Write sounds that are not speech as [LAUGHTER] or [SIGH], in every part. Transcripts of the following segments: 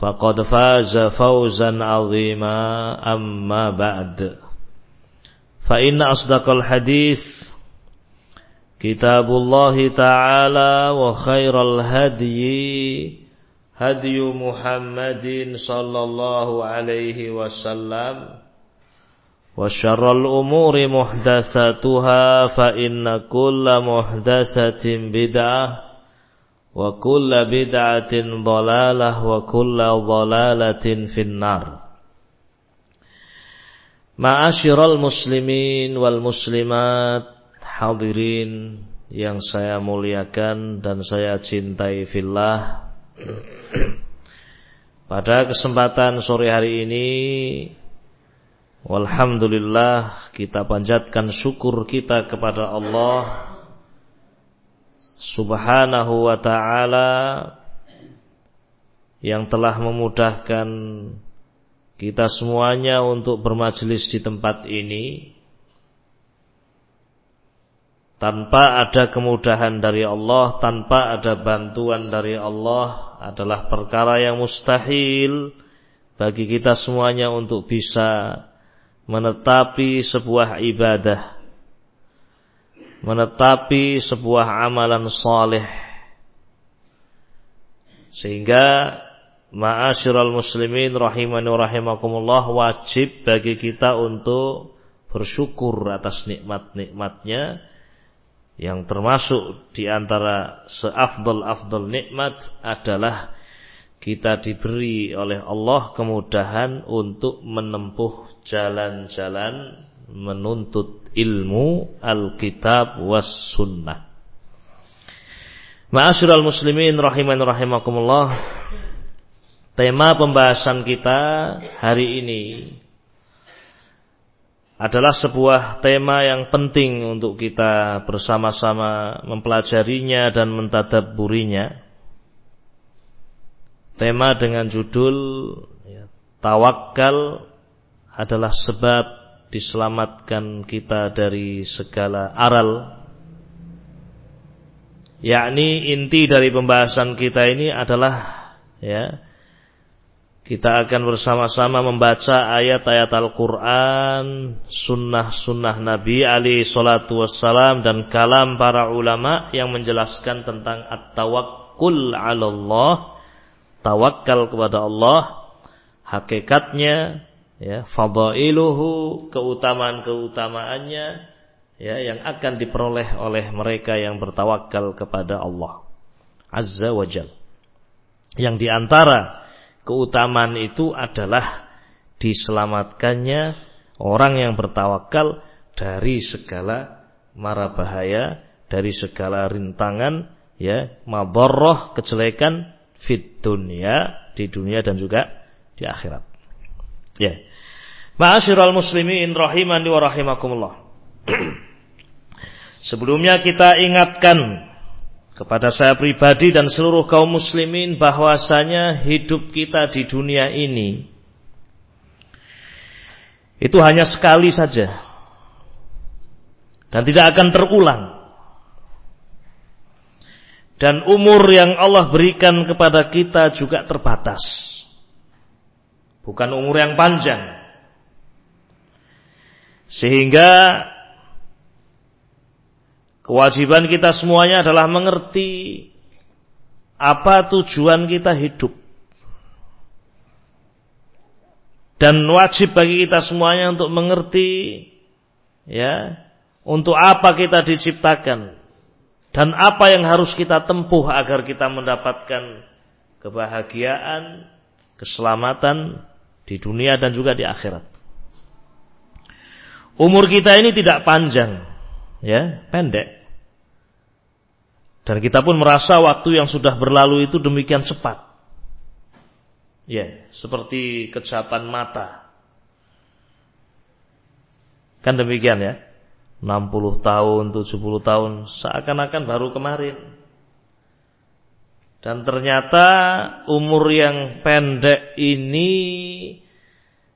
فقد فاز فوزا عظيما أما بعد فإن أصدق الحديث كتاب الله تعالى وخير الهدي هدي محمد صلى الله عليه وسلم وشر الأمور محدثاتها فإن كل محدثة بدعة wa kulla bid'atin dhalalah wa kulla dhalalatin finnar. Ma'asyiral muslimin wal muslimat hadirin yang saya muliakan dan saya cintai fillah. Pada kesempatan sore hari ini Walhamdulillah kita panjatkan syukur kita kepada Allah subhanahu wa ta'ala yang telah memudahkan kita semuanya untuk bermajelis di tempat ini tanpa ada kemudahan dari Allah, tanpa ada bantuan dari Allah adalah perkara yang mustahil bagi kita semuanya untuk bisa menetapi sebuah ibadah menetapi sebuah amalan saleh. Sehingga ma'asyiral muslimin rahimani rahimakumullah wajib bagi kita untuk bersyukur atas nikmat-nikmatnya yang termasuk di antara seafdal-afdal nikmat adalah kita diberi oleh Allah kemudahan untuk menempuh jalan-jalan menuntut ilmu Alkitab was sunnah. Ma'asyiral muslimin rahiman rahimakumullah. Tema pembahasan kita hari ini adalah sebuah tema yang penting untuk kita bersama-sama mempelajarinya dan mentadabburinya. Tema dengan judul ya, Tawakal adalah sebab diselamatkan kita dari segala aral. Yakni inti dari pembahasan kita ini adalah ya kita akan bersama-sama membaca ayat-ayat Al-Quran, sunnah-sunnah Nabi Ali Salatu Wassalam dan kalam para ulama yang menjelaskan tentang at-tawakkul Allah, tawakal kepada Allah, hakikatnya, ya fadailuhu keutamaan-keutamaannya ya yang akan diperoleh oleh mereka yang bertawakal kepada Allah azza wajal yang di antara keutamaan itu adalah diselamatkannya orang yang bertawakal dari segala mara bahaya dari segala rintangan ya madharrah kejelekan fit dunia di dunia dan juga di akhirat. Ya. Ma'asyiral muslimin rahimani wa rahimakumullah. [CLEARS THROAT] Sebelumnya kita ingatkan kepada saya pribadi dan seluruh kaum muslimin bahwasanya hidup kita di dunia ini itu hanya sekali saja dan tidak akan terulang. Dan umur yang Allah berikan kepada kita juga terbatas. Bukan umur yang panjang. Sehingga kewajiban kita semuanya adalah mengerti apa tujuan kita hidup. Dan wajib bagi kita semuanya untuk mengerti ya untuk apa kita diciptakan dan apa yang harus kita tempuh agar kita mendapatkan kebahagiaan, keselamatan di dunia dan juga di akhirat. Umur kita ini tidak panjang, ya, pendek. Dan kita pun merasa waktu yang sudah berlalu itu demikian cepat. Ya, seperti kejapan mata. Kan demikian ya. 60 tahun, 70 tahun, seakan-akan baru kemarin. Dan ternyata umur yang pendek ini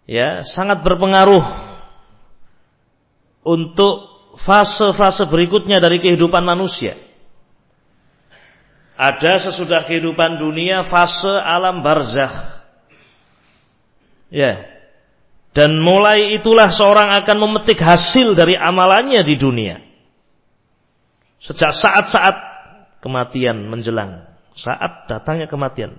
ya sangat berpengaruh untuk fase-fase berikutnya dari kehidupan manusia. Ada sesudah kehidupan dunia fase alam barzakh. Ya, dan mulai itulah seorang akan memetik hasil dari amalannya di dunia. Sejak saat-saat kematian menjelang, saat datangnya kematian,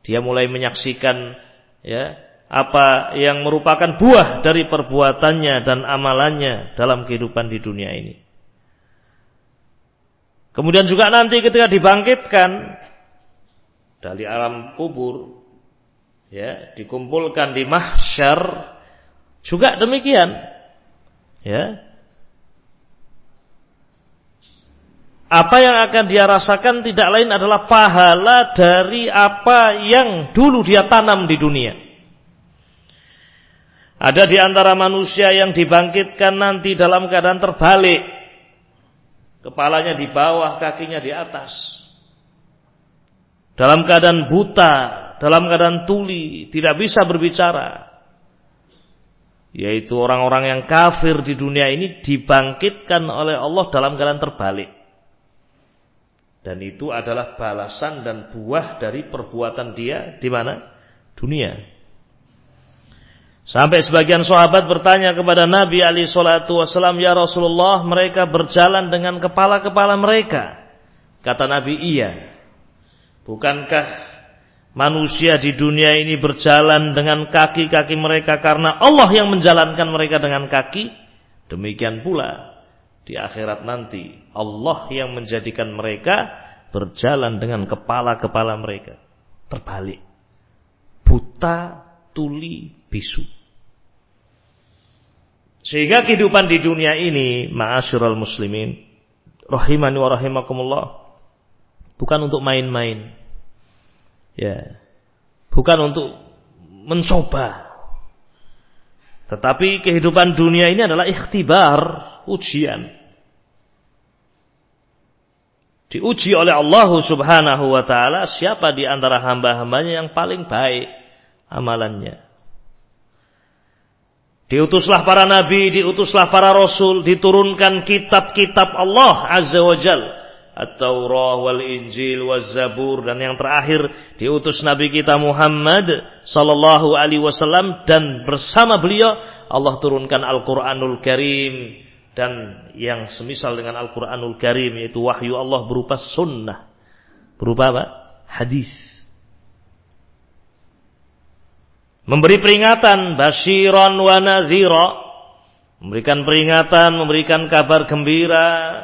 dia mulai menyaksikan ya apa yang merupakan buah dari perbuatannya dan amalannya dalam kehidupan di dunia ini. Kemudian juga nanti ketika dibangkitkan dari alam kubur, ya dikumpulkan di mahsyar juga demikian. Ya. Apa yang akan dia rasakan tidak lain adalah pahala dari apa yang dulu dia tanam di dunia. Ada di antara manusia yang dibangkitkan nanti dalam keadaan terbalik. Kepalanya di bawah, kakinya di atas. Dalam keadaan buta, dalam keadaan tuli, tidak bisa berbicara yaitu orang-orang yang kafir di dunia ini dibangkitkan oleh Allah dalam keadaan terbalik. Dan itu adalah balasan dan buah dari perbuatan dia di mana? Dunia. Sampai sebagian sahabat bertanya kepada Nabi Ali Shallallahu Wasallam, ya Rasulullah, mereka berjalan dengan kepala-kepala mereka. Kata Nabi, iya. Bukankah manusia di dunia ini berjalan dengan kaki-kaki mereka karena Allah yang menjalankan mereka dengan kaki, demikian pula di akhirat nanti Allah yang menjadikan mereka berjalan dengan kepala-kepala mereka. Terbalik. Buta, tuli, bisu. Sehingga kehidupan di dunia ini, ma'asyiral muslimin, rahimani wa rahimakumullah, bukan untuk main-main Ya. Bukan untuk mencoba. Tetapi kehidupan dunia ini adalah ikhtibar, ujian. Diuji oleh Allah Subhanahu wa taala siapa di antara hamba-hambanya yang paling baik amalannya. Diutuslah para nabi, diutuslah para rasul, diturunkan kitab-kitab Allah Azza wa Jalla At-Taurah wal Injil wal Zabur dan yang terakhir diutus Nabi kita Muhammad sallallahu alaihi wasallam dan bersama beliau Allah turunkan Al-Qur'anul Karim dan yang semisal dengan Al-Qur'anul Karim yaitu wahyu Allah berupa sunnah. Berupa apa? Hadis. Memberi peringatan basyiran wa nadhira. Memberikan peringatan, memberikan kabar gembira.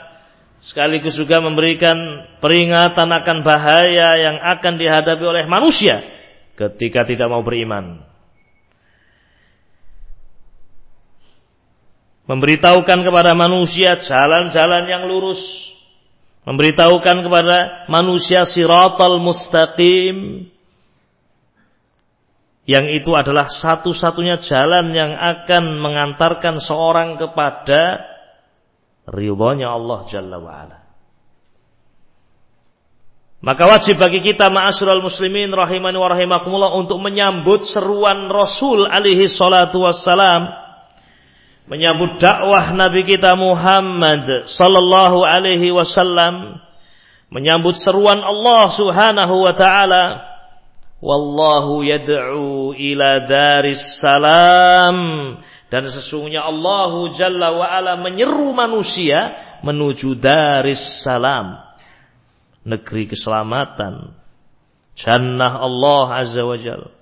Sekaligus juga memberikan peringatan akan bahaya yang akan dihadapi oleh manusia ketika tidak mau beriman. memberitahukan kepada manusia jalan-jalan yang lurus, memberitahukan kepada manusia siratal mustaqim, yang itu adalah satu-satunya jalan yang akan mengantarkan seorang kepada ridhonya Allah Jalla wa'ala. Maka wajib bagi kita ma'asyiral muslimin rahimani wa rahimakumullah untuk menyambut seruan Rasul alaihi salatu wassalam menyambut dakwah Nabi kita Muhammad sallallahu alaihi wasallam menyambut seruan Allah Subhanahu wa taala wallahu yad'u ila daris salam. Dan sesungguhnya Allah Jalla wa ala menyeru manusia menuju daris salam. Negeri keselamatan. Jannah Allah azza wa jalla.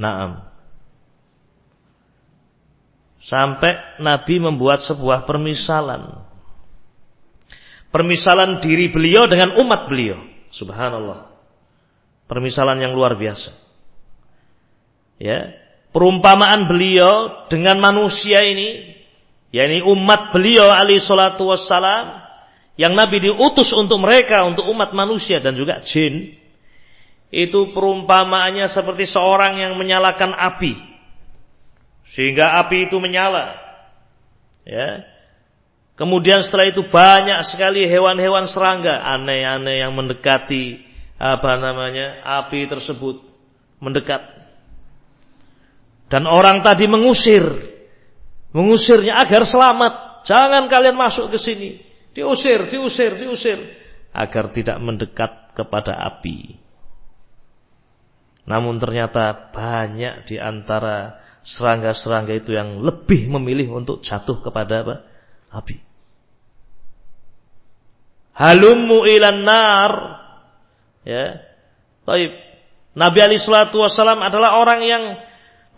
Naam. Sampai Nabi membuat sebuah permisalan. Permisalan diri beliau dengan umat beliau. Subhanallah Permisalan yang luar biasa. Ya, perumpamaan beliau dengan manusia ini, yakni umat beliau alaihi salatu wassalam, yang Nabi diutus untuk mereka, untuk umat manusia dan juga jin, itu perumpamaannya seperti seorang yang menyalakan api. Sehingga api itu menyala. Ya. Kemudian setelah itu banyak sekali hewan-hewan serangga aneh-aneh yang mendekati apa namanya api tersebut mendekat. Dan orang tadi mengusir mengusirnya agar selamat. Jangan kalian masuk ke sini. Diusir diusir diusir. Agar tidak mendekat kepada api. Namun ternyata banyak di antara serangga-serangga itu yang lebih memilih untuk jatuh kepada apa? api. Halummu ilan nar Ya. Taib. Nabi Ali Shallallahu Wasallam adalah orang yang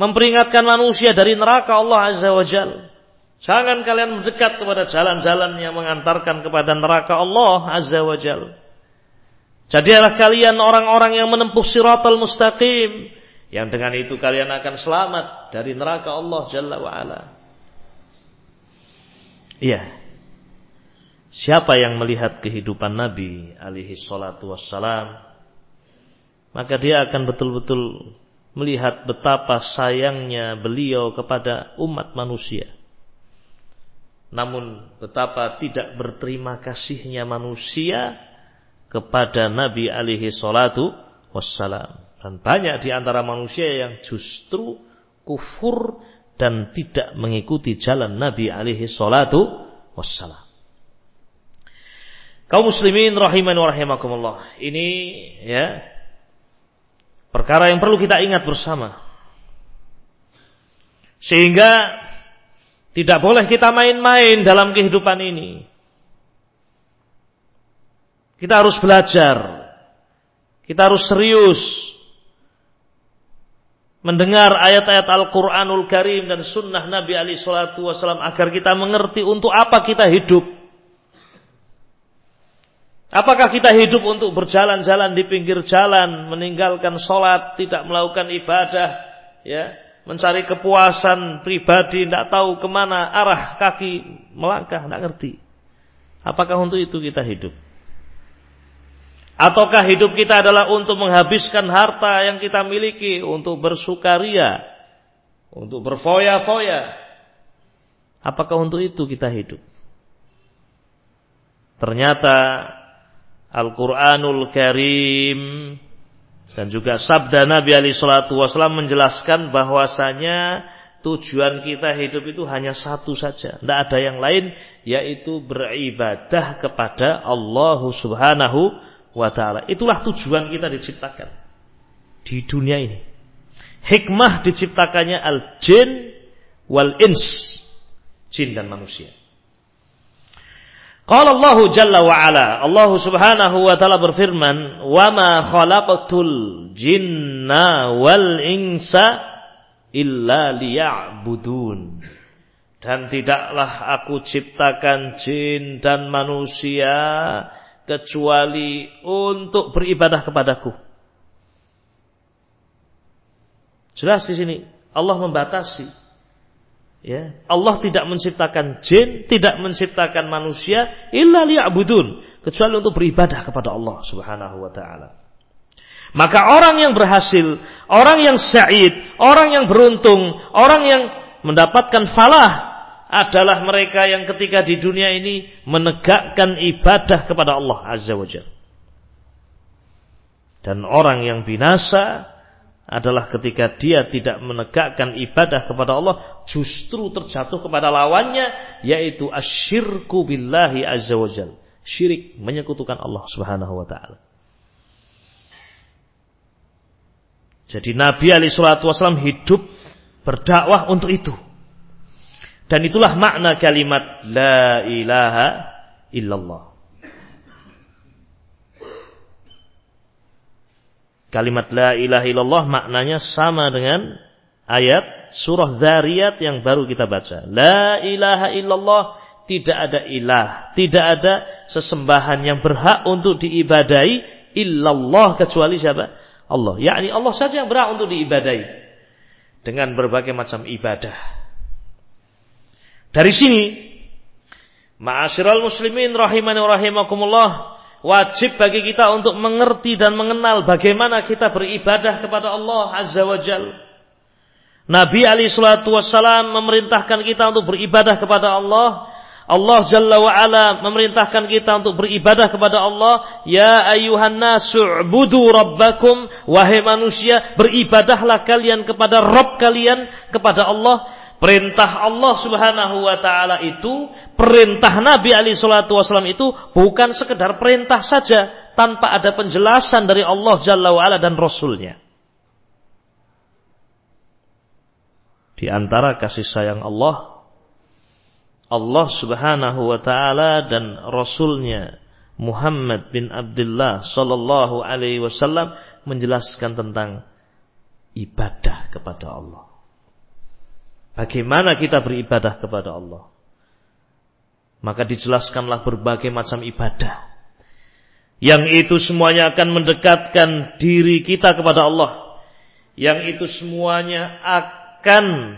memperingatkan manusia dari neraka Allah Azza wa Jal. Jangan kalian mendekat kepada jalan-jalan yang mengantarkan kepada neraka Allah Azza wa Jal. Jadilah kalian orang-orang yang menempuh siratal mustaqim. Yang dengan itu kalian akan selamat dari neraka Allah Jalla wa Ala. Iya. Siapa yang melihat kehidupan Nabi alaihi salatu wassalam maka dia akan betul-betul melihat betapa sayangnya beliau kepada umat manusia. Namun betapa tidak berterima kasihnya manusia kepada Nabi alaihi salatu wassalam. Dan banyak di antara manusia yang justru kufur dan tidak mengikuti jalan Nabi alaihi salatu wassalam. Kaum muslimin rahiman wa rahimakumullah. Ini ya perkara yang perlu kita ingat bersama. Sehingga tidak boleh kita main-main dalam kehidupan ini. Kita harus belajar. Kita harus serius mendengar ayat-ayat Al-Quranul Karim dan sunnah Nabi Ali Shallallahu Wasallam agar kita mengerti untuk apa kita hidup. Apakah kita hidup untuk berjalan-jalan di pinggir jalan, meninggalkan sholat, tidak melakukan ibadah, ya, mencari kepuasan pribadi, tidak tahu ke mana arah kaki melangkah, tidak ngerti. Apakah untuk itu kita hidup? Ataukah hidup kita adalah untuk menghabiskan harta yang kita miliki, untuk bersukaria, untuk berfoya-foya? Apakah untuk itu kita hidup? Ternyata Al-Quranul Karim dan juga sabda Nabi Ali Shallallahu Wasallam menjelaskan bahwasanya tujuan kita hidup itu hanya satu saja, tidak ada yang lain, yaitu beribadah kepada Allah Subhanahu wa Ta'ala. Itulah tujuan kita diciptakan di dunia ini. Hikmah diciptakannya al-jin wal ins, jin dan manusia. Qala Allah Jalla wa Ala, Allah Subhanahu wa taala berfirman, "Wa ma khalaqtul jinna wal insa illa liya'budun." Dan tidaklah aku ciptakan jin dan manusia kecuali untuk beribadah kepadaku. Jelas di sini Allah membatasi Ya, Allah tidak menciptakan jin, tidak menciptakan manusia illa liya'budun, kecuali untuk beribadah kepada Allah Subhanahu wa taala. Maka orang yang berhasil, orang yang sa'id, orang yang beruntung, orang yang mendapatkan falah adalah mereka yang ketika di dunia ini menegakkan ibadah kepada Allah Azza wa. Dan orang yang binasa adalah ketika dia tidak menegakkan ibadah kepada Allah justru terjatuh kepada lawannya yaitu asyirku billahi azza wajal. Syirik menyekutukan Allah Subhanahu wa taala. Jadi Nabi alaihi salatu wasallam hidup berdakwah untuk itu. Dan itulah makna kalimat la ilaha illallah Kalimat la ilaha illallah maknanya sama dengan ayat surah Zariyat yang baru kita baca. La ilaha illallah tidak ada ilah, tidak ada sesembahan yang berhak untuk diibadai illallah kecuali siapa? Allah. Yakni Allah saja yang berhak untuk diibadai dengan berbagai macam ibadah. Dari sini Ma'asyiral muslimin rahimani rahimakumullah wajib bagi kita untuk mengerti dan mengenal bagaimana kita beribadah kepada Allah Azza wa Jal. Nabi Ali Shallallahu Wasallam memerintahkan kita untuk beribadah kepada Allah. Allah Jalla wa Ala memerintahkan kita untuk beribadah kepada Allah. Ya ayuhan nasu'budu rabbakum. Wahai manusia, beribadahlah kalian kepada Rabb kalian, kepada Allah. Perintah Allah Subhanahu wa taala itu, perintah Nabi Ali salatu wasallam itu bukan sekedar perintah saja tanpa ada penjelasan dari Allah Jalla wa ala dan Rasulnya. Di antara kasih sayang Allah, Allah Subhanahu wa taala dan Rasulnya Muhammad bin Abdullah sallallahu alaihi wasallam menjelaskan tentang ibadah kepada Allah. Bagaimana kita beribadah kepada Allah? Maka dijelaskanlah berbagai macam ibadah. Yang itu semuanya akan mendekatkan diri kita kepada Allah. Yang itu semuanya akan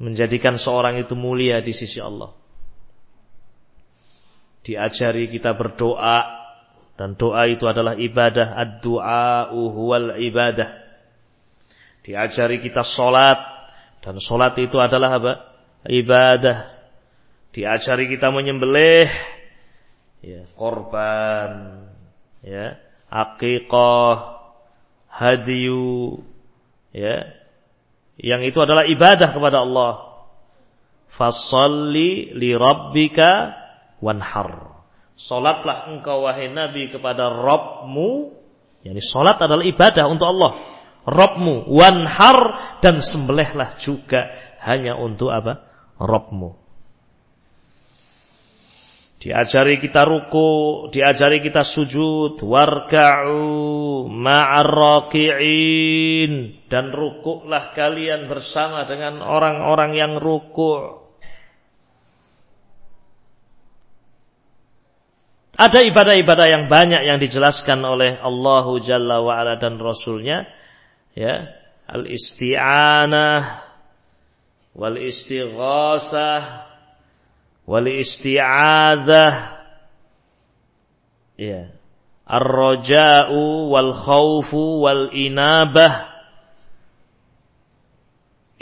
menjadikan seorang itu mulia di sisi Allah. Diajari kita berdoa dan doa itu adalah ibadah. Ad-du'a huwal ibadah. Diajari kita sholat dan sholat itu adalah apa? Ibadah. Diajari kita menyembelih ya, korban, ya, akikah, hadiyu, ya. Yang itu adalah ibadah kepada Allah. Fasalli li rabbika wanhar. Salatlah engkau wahai Nabi kepada Rabbmu. Yani salat adalah ibadah untuk Allah. Robmu wanhar dan sembelihlah juga hanya untuk apa? Robmu. Diajari kita ruku, diajari kita sujud, warka'u ma'arraki'in dan rukuklah kalian bersama dengan orang-orang yang ruku'. Ada ibadah-ibadah yang banyak yang dijelaskan oleh Allahu Jalla wa'ala dan Rasulnya ya. Al isti'anah wal istighasah wal isti'adzah ya. Ar-raja'u wal khaufu wal inabah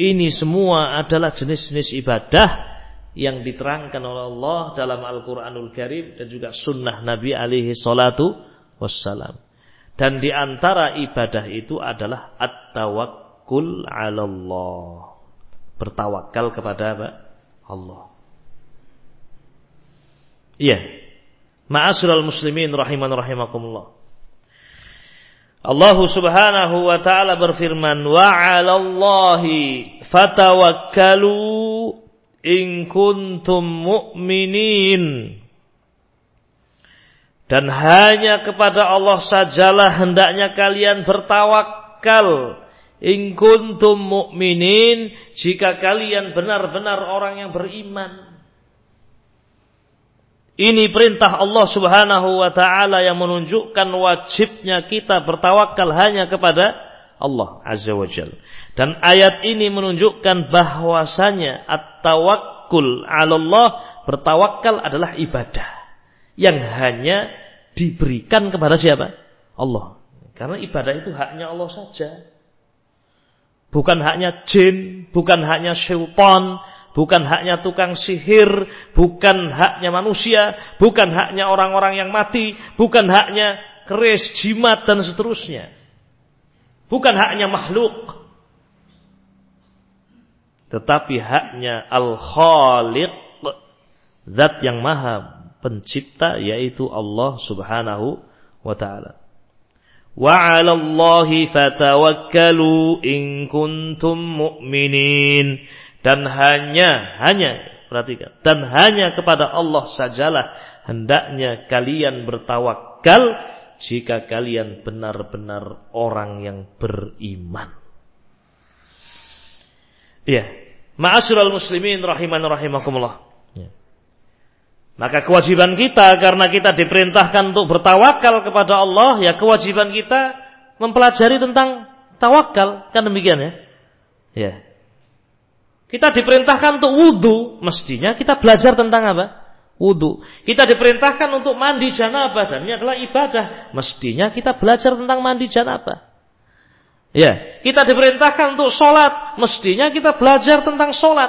ini semua adalah jenis-jenis ibadah yang diterangkan oleh Allah dalam Al-Quranul Karim dan juga sunnah Nabi alaihi salatu wassalam. Dan di antara ibadah itu adalah at-tawakkul 'ala Allah. Bertawakal kepada apa? Allah. Iya. Ma'asyiral muslimin rahiman rahimakumullah. Allah Subhanahu wa taala berfirman, "Wa 'ala Allahi fatawakkalu in kuntum mu'minin." Dan hanya kepada Allah sajalah hendaknya kalian bertawakal. In kuntum mu'minin jika kalian benar-benar orang yang beriman. Ini perintah Allah Subhanahu wa taala yang menunjukkan wajibnya kita bertawakal hanya kepada Allah Azza wa Jal. Dan ayat ini menunjukkan bahwasanya at-tawakkul 'ala Allah bertawakal adalah ibadah yang hanya diberikan kepada siapa? Allah. Karena ibadah itu haknya Allah saja. Bukan haknya jin, bukan haknya syaitan, bukan haknya tukang sihir, bukan haknya manusia, bukan haknya orang-orang yang mati, bukan haknya keris, jimat dan seterusnya. Bukan haknya makhluk. Tetapi haknya Al-Khaliq, zat yang maha pencipta yaitu Allah Subhanahu wa taala. Wa 'ala Allahi fatawakkalu in kuntum mu'minin. Dan hanya hanya perhatikan dan hanya kepada Allah sajalah hendaknya kalian bertawakal jika kalian benar-benar orang yang beriman. Iya. Ma'asyiral muslimin rahiman rahimakumullah. Maka kewajiban kita karena kita diperintahkan untuk bertawakal kepada Allah, ya kewajiban kita mempelajari tentang tawakal, kan demikian ya? Ya. Kita diperintahkan untuk wudhu, mestinya kita belajar tentang apa? wudhu. Kita diperintahkan untuk mandi janabah dan ini adalah ibadah. Mestinya kita belajar tentang mandi janabah. Ya, kita diperintahkan untuk sholat. Mestinya kita belajar tentang sholat.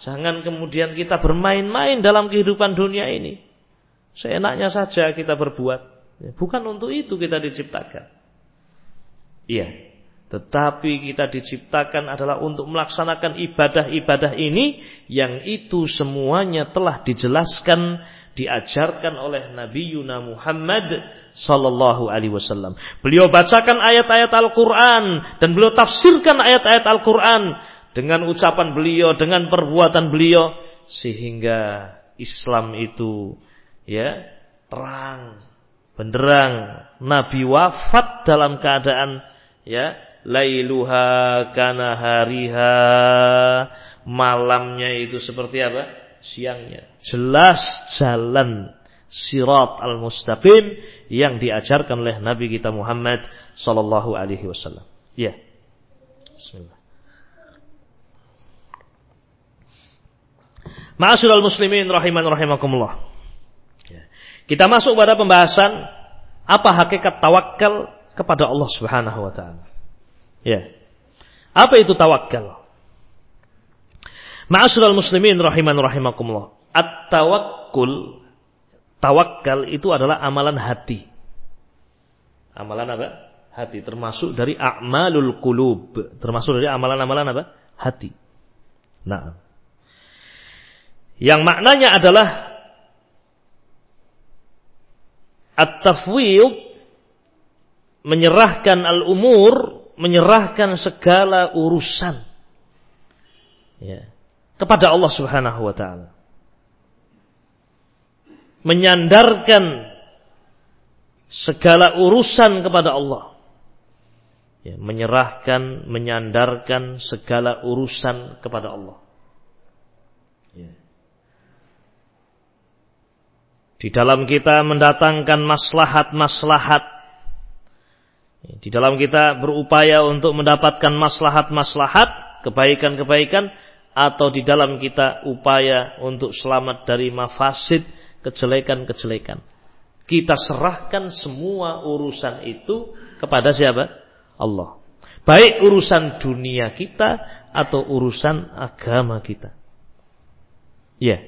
Jangan kemudian kita bermain-main dalam kehidupan dunia ini. Seenaknya saja kita berbuat. Bukan untuk itu kita diciptakan. Iya. Tetapi kita diciptakan adalah untuk melaksanakan ibadah-ibadah ini yang itu semuanya telah dijelaskan diajarkan oleh Nabi Yuna Muhammad sallallahu alaihi wasallam. Beliau bacakan ayat-ayat Al-Qur'an dan beliau tafsirkan ayat-ayat Al-Qur'an dengan ucapan beliau, dengan perbuatan beliau sehingga Islam itu ya terang, benderang. Nabi wafat dalam keadaan ya lailuha kana hariha malamnya itu seperti apa? Siangnya. Jelas jalan sirat al-mustaqim yang diajarkan oleh Nabi kita Muhammad sallallahu alaihi wasallam. Ya. Bismillah Ma'asyiral muslimin rahiman rahimakumullah ya. kita masuk pada pembahasan apa hakikat tawakal kepada Allah Subhanahu wa taala Ya. Apa itu tawakal? Ma'asyiral muslimin rahiman rahimakumullah. At-tawakkul tawakal itu adalah amalan hati. Amalan apa? Hati termasuk dari a'malul qulub, termasuk dari amalan-amalan apa? Hati. Nah. Yang maknanya adalah at-tafwid menyerahkan al-umur menyerahkan segala urusan ya, kepada Allah Subhanahu wa taala. Menyandarkan segala urusan kepada Allah. Ya, menyerahkan, menyandarkan segala urusan kepada Allah. Ya. Di dalam kita mendatangkan maslahat-maslahat di dalam kita berupaya untuk mendapatkan maslahat-maslahat, kebaikan-kebaikan, atau di dalam kita upaya untuk selamat dari mafasid, kejelekan-kejelekan. Kita serahkan semua urusan itu kepada siapa? Allah. Baik urusan dunia kita atau urusan agama kita. Ya.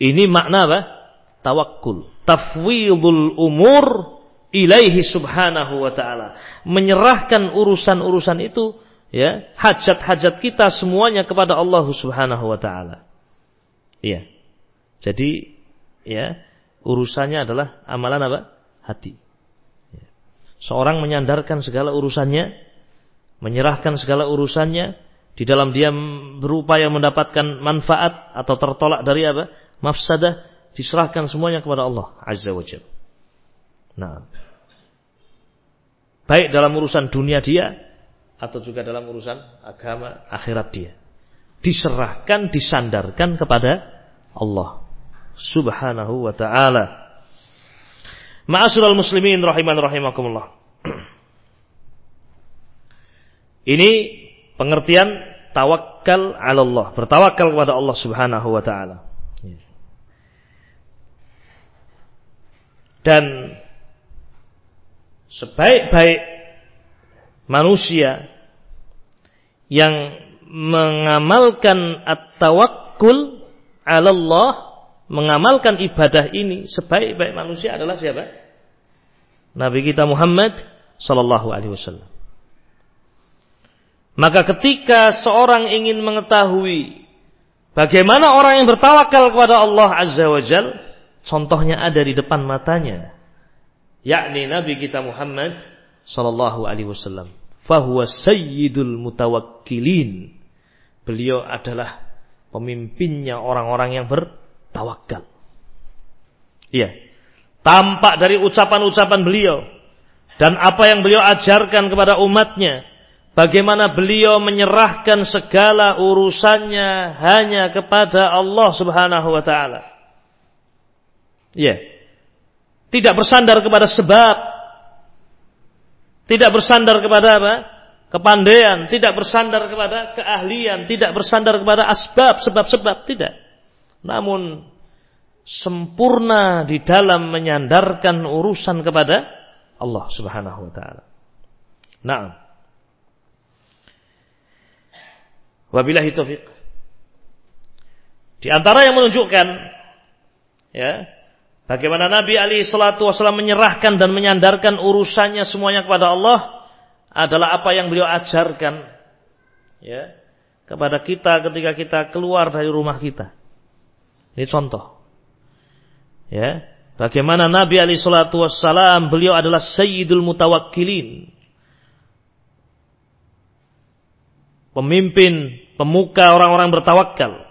Ini makna apa? Tawakkul. Tafwidul umur ilaihi subhanahu wa ta'ala. Menyerahkan urusan-urusan itu, ya, hajat-hajat kita semuanya kepada Allah subhanahu wa ta'ala. Iya. Jadi, ya, urusannya adalah amalan apa? Hati. Ya. Seorang menyandarkan segala urusannya, menyerahkan segala urusannya, di dalam dia berupaya mendapatkan manfaat atau tertolak dari apa? Mafsadah, diserahkan semuanya kepada Allah Azza wa Jalla. Nah, baik dalam urusan dunia dia atau juga dalam urusan agama akhirat dia. Diserahkan, disandarkan kepada Allah Subhanahu wa taala. Ma'asyiral muslimin rahiman rahimakumullah. [CLEARS THROAT] Ini pengertian tawakal ala Allah, bertawakal kepada Allah Subhanahu wa taala. Dan sebaik-baik manusia yang mengamalkan at-tawakkul ala Allah, mengamalkan ibadah ini sebaik-baik manusia adalah siapa? Nabi kita Muhammad sallallahu alaihi wasallam. Maka ketika seorang ingin mengetahui bagaimana orang yang bertawakal kepada Allah Azza wa Jal, contohnya ada di depan matanya. Yakni Nabi kita Muhammad sallallahu alaihi wasallam. Fahuwa sayyidul mutawakkilin. Beliau adalah pemimpinnya orang-orang yang bertawakal. Iya. Tampak dari ucapan-ucapan beliau dan apa yang beliau ajarkan kepada umatnya Bagaimana beliau menyerahkan segala urusannya hanya kepada Allah Subhanahu wa taala. Ya. Tidak bersandar kepada sebab. Tidak bersandar kepada apa? Kepandaian, tidak bersandar kepada keahlian, tidak bersandar kepada asbab, sebab-sebab, tidak. Namun sempurna di dalam menyandarkan urusan kepada Allah Subhanahu wa taala. Nah, Wabillahi taufiq. Di antara yang menunjukkan ya, bagaimana Nabi Ali salatu wasallam menyerahkan dan menyandarkan urusannya semuanya kepada Allah adalah apa yang beliau ajarkan ya kepada kita ketika kita keluar dari rumah kita. Ini contoh. Ya, bagaimana Nabi Ali salatu wasallam beliau adalah sayyidul mutawakkilin. pemimpin, pemuka orang-orang bertawakal.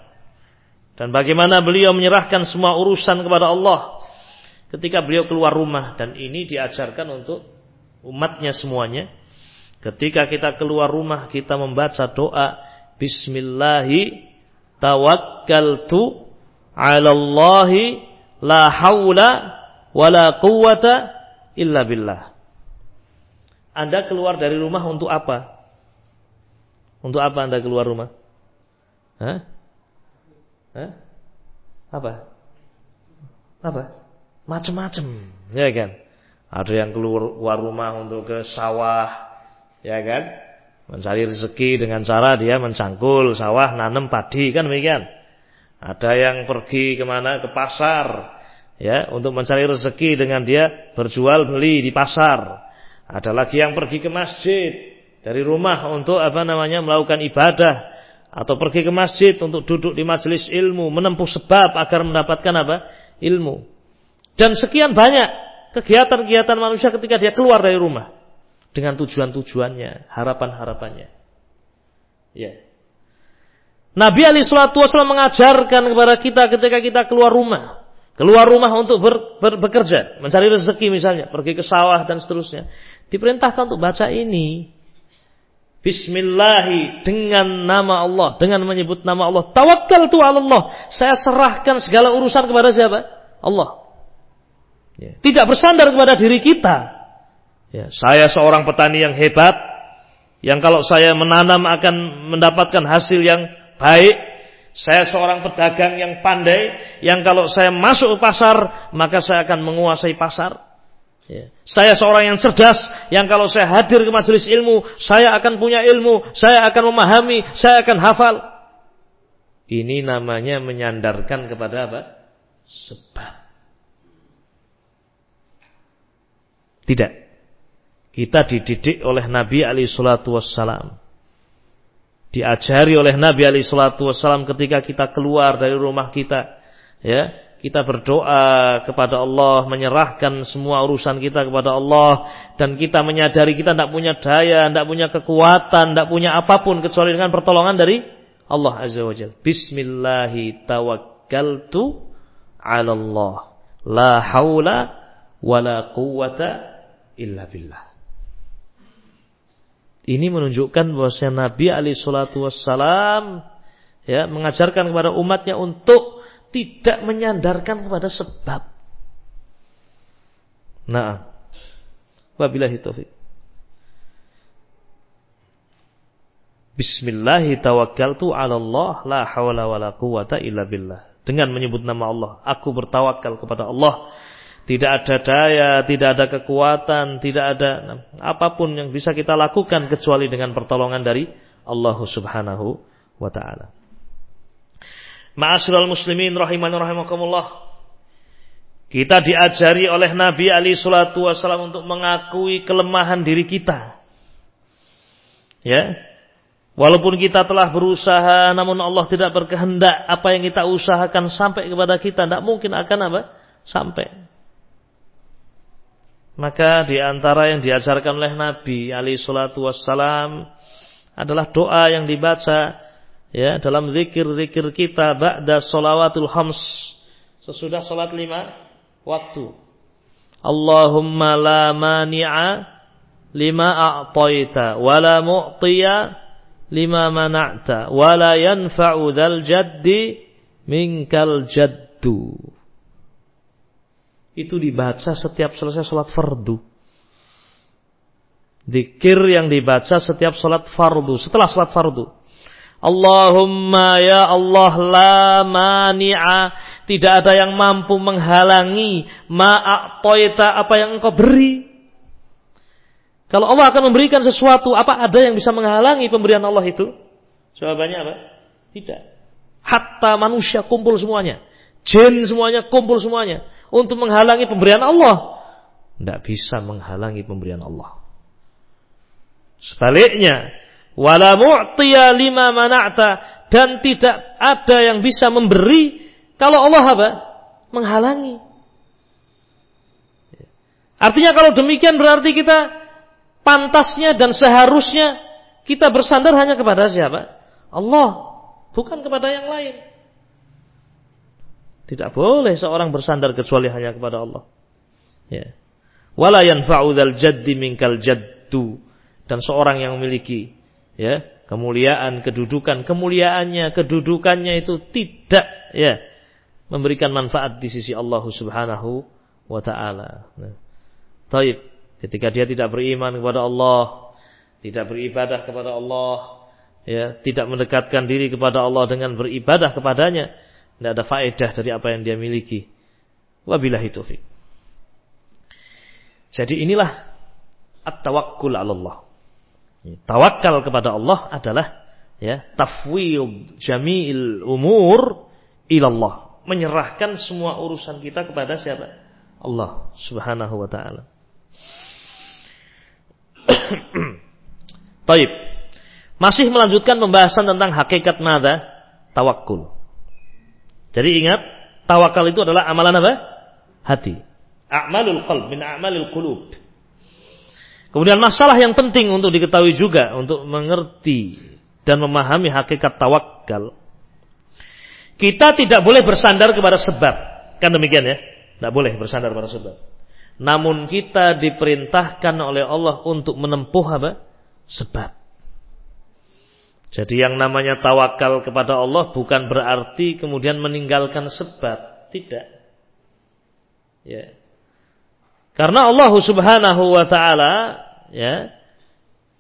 Dan bagaimana beliau menyerahkan semua urusan kepada Allah ketika beliau keluar rumah dan ini diajarkan untuk umatnya semuanya. Ketika kita keluar rumah kita membaca doa Bismillahi tawakkaltu ala Allahi la haula wala quwata illa billah. Anda keluar dari rumah untuk apa? Untuk apa Anda keluar rumah? Hah? Hah? Apa? Apa? Macem-macem, ya kan? Ada yang keluar rumah untuk ke sawah, ya kan? Mencari rezeki dengan cara dia mencangkul sawah, nanam padi, kan demikian. Ada yang pergi ke mana? Ke pasar, ya, untuk mencari rezeki dengan dia berjual beli di pasar. Ada lagi yang pergi ke masjid, dari rumah untuk apa namanya melakukan ibadah atau pergi ke masjid untuk duduk di majelis ilmu, menempuh sebab agar mendapatkan apa? ilmu. Dan sekian banyak kegiatan-kegiatan manusia ketika dia keluar dari rumah dengan tujuan-tujuannya, harapan-harapannya. Ya. Nabi Ali Shallallahu Wasallam mengajarkan kepada kita ketika kita keluar rumah, keluar rumah untuk ber, ber, bekerja, mencari rezeki misalnya, pergi ke sawah dan seterusnya, diperintahkan untuk baca ini. Bismillahi dengan nama Allah, dengan menyebut nama Allah. Tawakal tu Allah. Saya serahkan segala urusan kepada siapa? Allah. Ya. Tidak bersandar kepada diri kita. Ya. Saya seorang petani yang hebat, yang kalau saya menanam akan mendapatkan hasil yang baik. Saya seorang pedagang yang pandai, yang kalau saya masuk ke pasar, maka saya akan menguasai pasar. Ya. Saya seorang yang cerdas, yang kalau saya hadir ke majelis ilmu, saya akan punya ilmu, saya akan memahami, saya akan hafal. Ini namanya menyandarkan kepada apa? Sebab. Tidak. Kita dididik oleh Nabi Ali Shallallahu Wasallam. Diajari oleh Nabi Ali Shallallahu Wasallam ketika kita keluar dari rumah kita, ya kita berdoa kepada Allah, menyerahkan semua urusan kita kepada Allah dan kita menyadari kita tidak punya daya, tidak punya kekuatan, tidak punya apa pun kecuali dengan pertolongan dari Allah Azza wa. Bismillahi tawakkaltu 'ala Allah. La haula wala quwata illa billah. Ini menunjukkan bahwasanya Nabi Ali Shallallahu Wasallam ya mengajarkan kepada umatnya untuk tidak menyandarkan kepada sebab. Nah, wabillahi taufik. Bismillahi tawakkaltu 'ala Allah la wala. Dengan menyebut nama Allah, aku bertawakal kepada Allah. Tidak ada daya, tidak ada kekuatan, tidak ada apa pun yang bisa kita lakukan kecuali dengan pertolongan dari Allah Subhanahu wa taala. Ma'asyiral muslimin rahimani rahimakumullah. Kita diajari oleh Nabi Ali Shallallahu Wasallam untuk mengakui kelemahan diri kita. Ya, Walaupun kita telah berusaha, namun Allah tidak berkehendak apa yang kita usahakan sampai kepada kita, tidak mungkin akan apa? Sampai. Maka di antara yang diajarkan oleh Nabi Ali Shallallahu Wasallam adalah doa yang dibaca ya dalam zikir-zikir kita ba'da sholawatul khams sesudah sholat lima waktu. Allahumma la mani'a lima a'taita wa la mu'tiya lima mana'ta wala yanfa'u dzal jaddi minkal jaddu. Itu dibaca setiap selesai sholat fardu. Dikir yang dibaca setiap sholat fardu. Setelah sholat fardu. Allahumma ya Allah la mani'a. Tidak ada yang mampu menghalangi ma'a'toita apa yang engkau beri. Kalau Allah akan memberikan sesuatu, apa ada yang bisa menghalangi pemberian Allah itu? Jawabannya apa? Tidak. Hatta manusia kumpul semuanya. Jin semuanya kumpul semuanya. Untuk menghalangi pemberian Allah. Tidak bisa menghalangi pemberian Allah. Sebaliknya. Wala mu'tiya lima mana'ta. Dan tidak ada yang bisa memberi. Kalau Allah apa? Menghalangi. Artinya kalau demikian berarti kita pantasnya dan seharusnya kita bersandar hanya kepada siapa? Allah, bukan kepada yang lain. Tidak boleh seorang bersandar kecuali hanya kepada Allah. Ya. Wala yanfa'u dzal jaddi minkal jaddu dan seorang yang memiliki ya, kemuliaan, kedudukan, kemuliaannya, kedudukannya itu tidak ya memberikan manfaat di sisi Allah Subhanahu wa taala. Nah. Taib. Ketika dia tidak beriman kepada Allah, tidak beribadah kepada Allah, ya, tidak mendekatkan diri kepada Allah dengan beribadah kepadanya, tidak ada faedah dari apa yang dia miliki. Wabillahi taufik. Jadi inilah at-tawakkul 'ala Allah. Tawakal kepada Allah adalah ya, tafwid jami'il umur ilallah. Menyerahkan semua urusan kita kepada siapa? Allah Subhanahu wa taala. [COUGHS] Taib. Masih melanjutkan pembahasan tentang hakikat nada tawakul. Jadi ingat, tawakal itu adalah amalan apa? Hati. A'malul qalb min a'malil qulub. Kemudian masalah yang penting untuk diketahui juga untuk mengerti dan memahami hakikat tawakal. Kita tidak boleh bersandar kepada sebab. Kan demikian ya? Tidak boleh bersandar pada sebab. Namun kita diperintahkan oleh Allah untuk menempuh apa? Sebab. Jadi yang namanya tawakal kepada Allah bukan berarti kemudian meninggalkan sebab. Tidak. Ya. Karena Allah subhanahu wa ta'ala ya,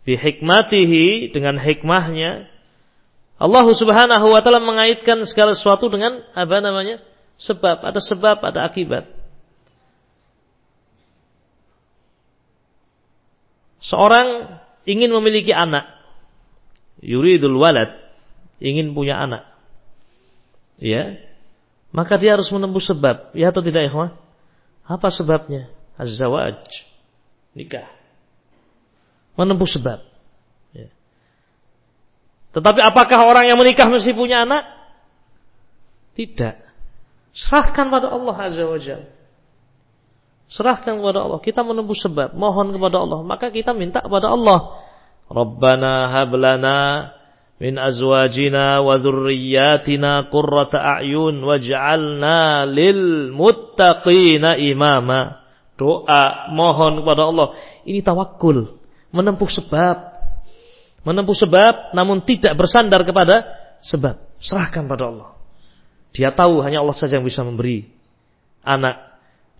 bihikmatihi dengan hikmahnya Allah subhanahu wa ta'ala mengaitkan segala sesuatu dengan apa namanya? Sebab. Ada sebab, ada akibat. Seorang ingin memiliki anak. Yuridul walad. Ingin punya anak. Ya. Maka dia harus menempuh sebab. Ya atau tidak ikhwan? Apa sebabnya? Az-zawaj. Nikah. Menempuh sebab. Ya. Tetapi apakah orang yang menikah mesti punya anak? Tidak. Serahkan pada Allah Azza wa Jalla. Serahkan kepada Allah. Kita menunggu sebab. Mohon kepada Allah. Maka kita minta kepada Allah. Hablana min azwajina wa dhurriyyatina qurrata a'yun waj'alna lil muttaqina imama. Doa, mohon kepada Allah. Ini tawakul. Menempuh sebab. Menempuh sebab namun tidak bersandar kepada sebab. Serahkan pada Allah. Dia tahu hanya Allah saja yang bisa memberi anak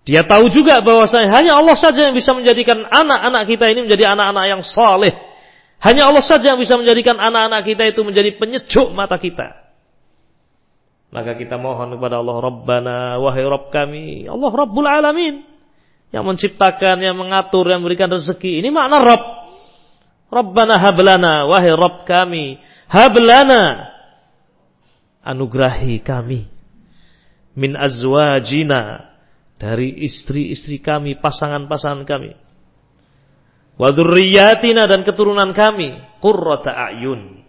dia tahu juga bahwasanya hanya Allah saja yang bisa menjadikan anak-anak kita ini menjadi anak-anak yang saleh, Hanya Allah saja yang bisa menjadikan anak-anak kita itu menjadi penyejuk mata kita. Maka kita mohon kepada Allah Rabbana wahai Rabb kami, Allah Rabbul Alamin yang menciptakan, yang mengatur, yang memberikan rezeki. Ini makna Rabb. Rabbana hablana wahai Rabb kami, hablana anugerahi kami min azwajina dari istri-istri kami, pasangan-pasangan kami. Wa dan keturunan kami qurrata a'yun.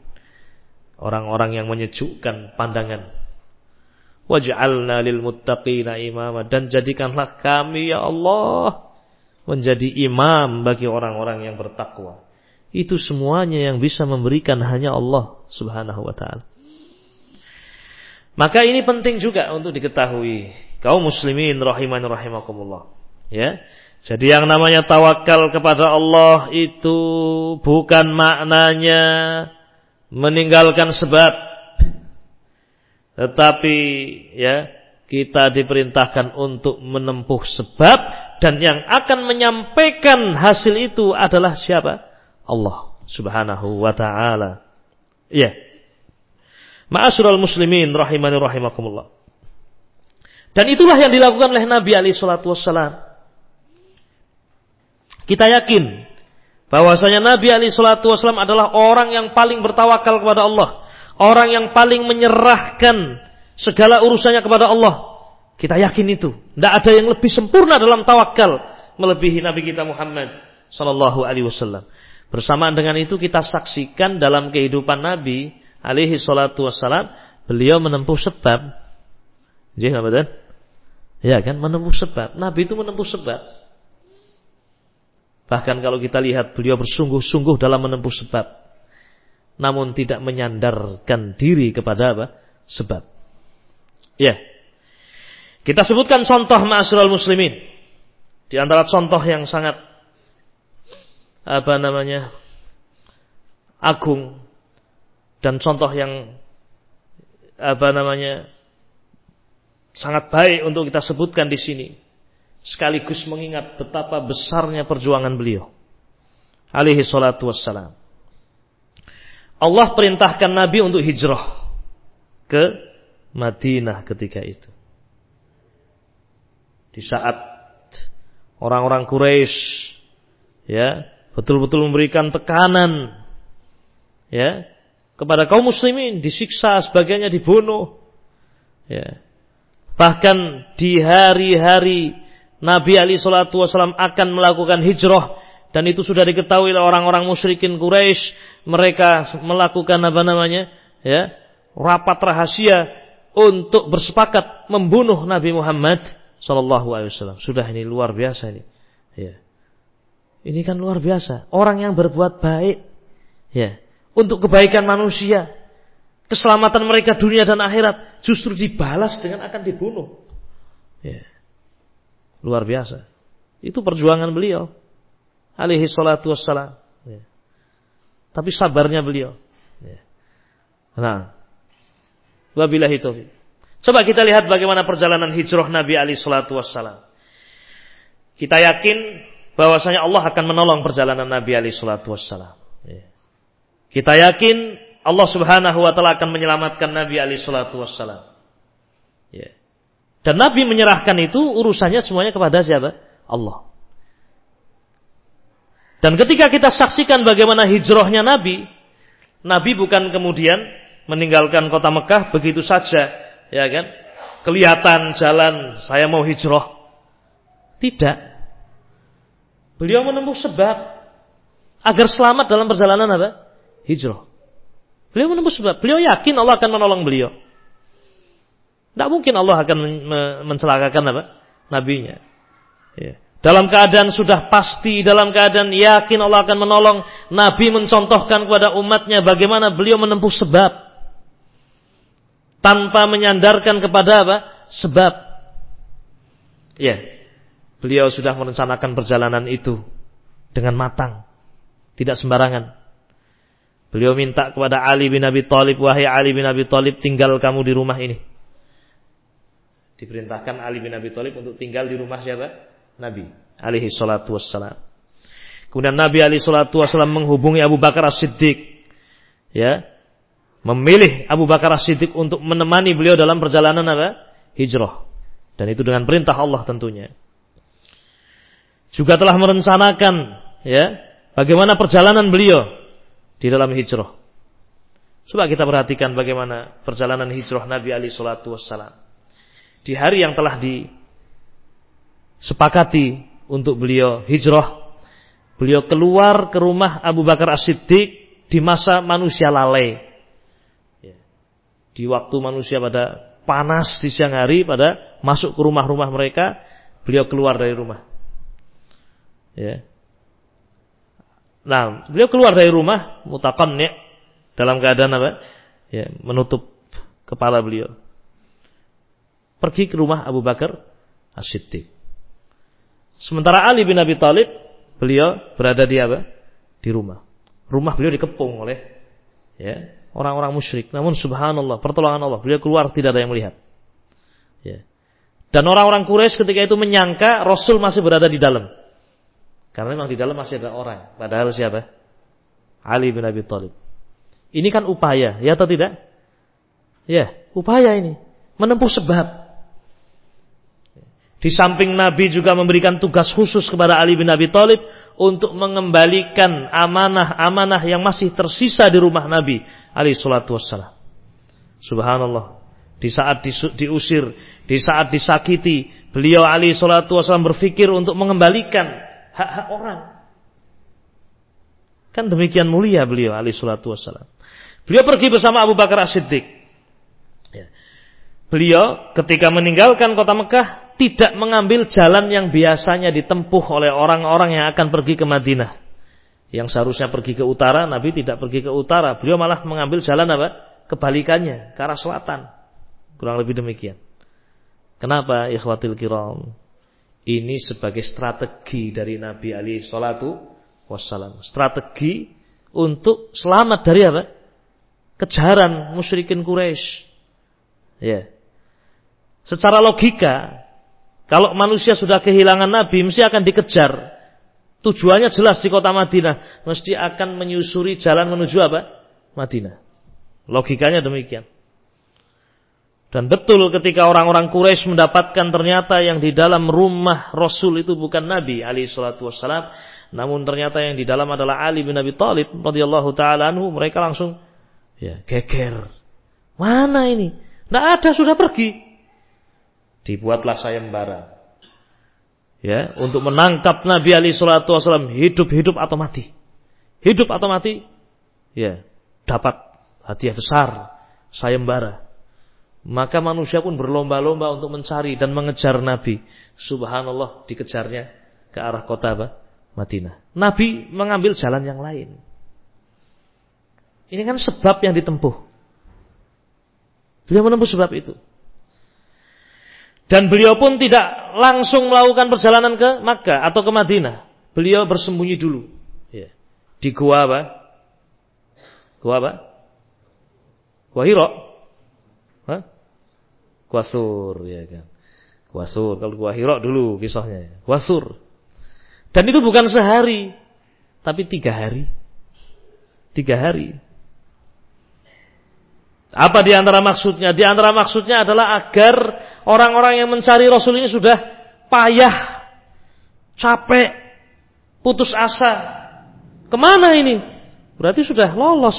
Orang-orang yang menyejukkan pandangan waj'alna lil muttaqina imama dan jadikanlah kami ya Allah menjadi imam bagi orang-orang yang bertakwa. Itu semuanya yang bisa memberikan hanya Allah Subhanahu wa taala. Maka ini penting juga untuk diketahui kaum muslimin rahiman rahimakumullah. Ya. Jadi yang namanya tawakal kepada Allah itu bukan maknanya meninggalkan sebab tetapi ya kita diperintahkan untuk menempuh sebab dan yang akan menyampaikan hasil itu adalah siapa? Allah Subhanahu wa taala. Ya. Ma'asyiral muslimin rahimani rahimakumullah. Dan itulah yang dilakukan oleh Nabi alaihi wassalam. Kita yakin bahwasanya Nabi alaihi salatu wassalam adalah orang yang paling bertawakal kepada Allah Orang yang paling menyerahkan segala urusannya kepada Allah. Kita yakin itu. Tidak ada yang lebih sempurna dalam tawakal melebihi Nabi kita Muhammad Sallallahu Alaihi Wasallam. Bersamaan dengan itu kita saksikan dalam kehidupan Nabi alaihi salatu wassalam beliau menempuh sebab. Jadi? Ya kan menempuh sebab. Nabi itu menempuh sebab. Bahkan kalau kita lihat beliau bersungguh-sungguh dalam menempuh sebab namun tidak menyandarkan diri kepada apa? Sebab. Ya. Kita sebutkan contoh ma'asyiral muslimin. Di antara contoh yang sangat apa namanya? agung dan contoh yang apa namanya? sangat baik untuk kita sebutkan di sini. Sekaligus mengingat betapa besarnya perjuangan beliau. Alaihi salatu wassalam. Allah perintahkan Nabi untuk hijrah ke Madinah ketika itu. Di saat orang-orang Quraisy ya betul-betul memberikan tekanan ya kepada kaum muslimin disiksa sebagainya dibunuh ya bahkan di hari-hari Nabi Ali Shallallahu Wasallam akan melakukan hijrah. Dan itu sudah diketahui oleh orang-orang musyrikin Quraisy. Mereka melakukan apa namanya ya rapat rahasia untuk bersepakat membunuh Nabi Muhammad Shallallahu Alaihi Wasallam. Sudah ini luar biasa ini. Ya. Ini kan luar biasa. Orang yang berbuat baik ya untuk kebaikan manusia keselamatan mereka dunia dan akhirat justru dibalas dengan akan dibunuh. Ya luar biasa itu perjuangan beliau alaihi salatu wassalam. Ya. Tapi sabarnya beliau. Ya. Nah, wabillahi taufiq. Coba kita lihat bagaimana perjalanan hijrah Nabi alaihi salatu wassalam. Kita yakin bahwasanya Allah akan menolong perjalanan Nabi alaihi salatu wassalam. Ya. Kita yakin Allah Subhanahu wa taala akan menyelamatkan Nabi alaihi salatu wassalam. Dan Nabi menyerahkan itu urusannya semuanya kepada siapa? Allah. Dan ketika kita saksikan bagaimana hijrahnya Nabi, Nabi bukan kemudian meninggalkan kota Mekah begitu saja, ya kan? Kelihatan jalan saya mau hijrah. Tidak. Beliau menempuh sebab agar selamat dalam perjalanan apa? Hijrah. Beliau menempuh sebab. Beliau yakin Allah akan menolong beliau. Tidak mungkin Allah akan mencelakakan apa? Nabinya. Ya. Dalam keadaan sudah pasti, dalam keadaan yakin Allah akan menolong. Nabi mencontohkan kepada umatnya bagaimana beliau menempuh sebab. Tanpa menyandarkan kepada apa? Sebab. Ya. Beliau sudah merencanakan perjalanan itu. Dengan matang. Tidak sembarangan. Beliau minta kepada Ali bin Abi Thalib, wahai Ali bin Abi Thalib, tinggal kamu di rumah ini. Diperintahkan Ali bin Abi Thalib untuk tinggal di rumah siapa? Nabi alaihi salatu wassalam. Kemudian Nabi Ali Shallallahu Wasallam menghubungi Abu Bakar As-Siddiq, ya, memilih Abu Bakar As-Siddiq untuk menemani beliau dalam perjalanan apa? Hijrah. Dan itu dengan perintah Allah tentunya. Juga telah merencanakan, ya, bagaimana perjalanan beliau di dalam hijrah. Coba kita perhatikan bagaimana perjalanan hijrah Nabi Ali Shallallahu Wasallam di hari yang telah disepakati untuk beliau hijrah. Beliau keluar ke rumah Abu Bakar As-Siddiq di masa manusia lalai. Ya. Di waktu manusia pada panas di siang hari pada masuk ke rumah-rumah mereka, beliau keluar dari rumah. Ya. Nah, beliau keluar dari rumah ya dalam keadaan apa? Ya, menutup kepala beliau. Pergi ke rumah Abu Bakar As-Siddiq. Sementara Ali bin Abi Thalib beliau berada di apa? Di rumah. Rumah beliau dikepung oleh ya, orang-orang musyrik. Namun subhanallah, pertolongan Allah, beliau keluar tidak ada yang melihat. Ya. Dan orang-orang Quraisy ketika itu menyangka Rasul masih berada di dalam. Karena memang di dalam masih ada orang. Padahal siapa? Ali bin Abi Thalib. Ini kan upaya, ya atau tidak? Ya, upaya ini. Menempuh sebab. Di samping Nabi juga memberikan tugas khusus kepada Ali bin Abi Thalib untuk mengembalikan amanah-amanah yang masih tersisa di rumah Nabi Ali salatu wassalam. Subhanallah. Di saat diusir, di saat disakiti, beliau Ali salatu wassalam berpikir untuk mengembalikan hak-hak orang. Kan demikian mulia beliau Ali salatu wassalam. Beliau pergi bersama Abu Bakar As-Siddiq. Ya. Beliau ketika meninggalkan kota Mekah tidak mengambil jalan yang biasanya ditempuh oleh orang-orang yang akan pergi ke Madinah. Yang seharusnya pergi ke utara, Nabi tidak pergi ke utara. Beliau malah mengambil jalan apa? Kebalikannya, ke arah selatan. Kurang lebih demikian. Kenapa ikhwatil kiram? Ini sebagai strategi dari Nabi Ali Salatu Wassalam. Strategi untuk selamat dari apa? Kejaran musyrikin Quraisy. Ya. Secara logika, kalau manusia sudah kehilangan Nabi, mesti akan dikejar. Tujuannya jelas di kota Madinah. Mesti akan menyusuri jalan menuju apa? Madinah. Logikanya demikian. Dan betul ketika orang-orang Quraisy mendapatkan ternyata yang di dalam rumah Rasul itu bukan Nabi Ali Shallallahu Wasallam, namun ternyata yang di dalam adalah Ali bin Abi Thalib radhiyallahu taala anhu, mereka langsung ya geger. Mana ini? Tidak ada sudah pergi dibuatlah sayembara. Ya untuk menangkap Nabi Ali Shallallahu Wasallam hidup-hidup atau mati hidup atau mati ya dapat hadiah besar sayembara. Maka manusia pun berlomba-lomba untuk mencari dan mengejar Nabi. Subhanallah dikejarnya ke arah kota apa? Madinah. Nabi mengambil jalan yang lain. Ini kan sebab yang ditempuh. Beliau menempuh sebab itu dan beliau pun tidak langsung melakukan perjalanan ke Makkah atau ke Madinah. Beliau bersembunyi dulu. Ya. Di gua apa? Gua apa? Gua Hiro. Hah? Gua Sur, ya kan. Gua Sur. Kalau gua Hiro dulu kisahnya. Gua Sur. Dan itu bukan sehari, tapi tiga hari. Tiga hari. Apa di antara maksudnya? Di antara maksudnya adalah agar orang-orang yang mencari Rasul ini sudah payah, capek, putus asa. Ke mana ini? Berarti sudah lolos.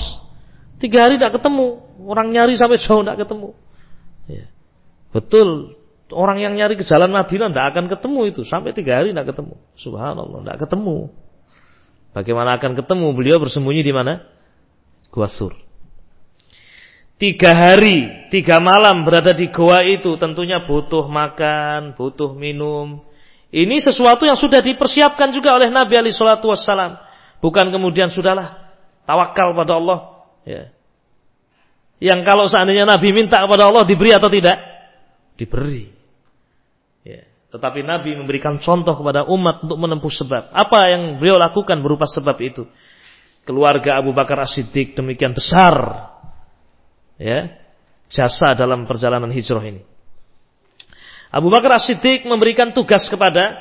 Tiga hari tidak ketemu. Orang nyari sampai jauh tidak ketemu. Ya. Betul. Orang yang nyari ke jalan Madinah tidak akan ketemu itu. Sampai tiga hari tidak ketemu. Subhanallah, tidak ketemu. Bagaimana akan ketemu? Beliau bersembunyi di mana? Gua Sur tiga hari, tiga malam berada di goa itu tentunya butuh makan, butuh minum. Ini sesuatu yang sudah dipersiapkan juga oleh Nabi Ali Shallallahu Wasallam. Bukan kemudian sudahlah tawakal pada Allah. Ya. Yang kalau seandainya Nabi minta kepada Allah diberi atau tidak? Diberi. Ya. Tetapi Nabi memberikan contoh kepada umat untuk menempuh sebab. Apa yang beliau lakukan berupa sebab itu? Keluarga Abu Bakar As-Siddiq demikian besar ya jasa dalam perjalanan hijrah ini. Abu Bakar As-Siddiq memberikan tugas kepada